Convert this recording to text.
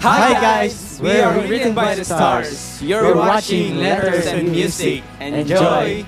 Hi guys, we are written by the stars. You're watching Letters and Music. Enjoy!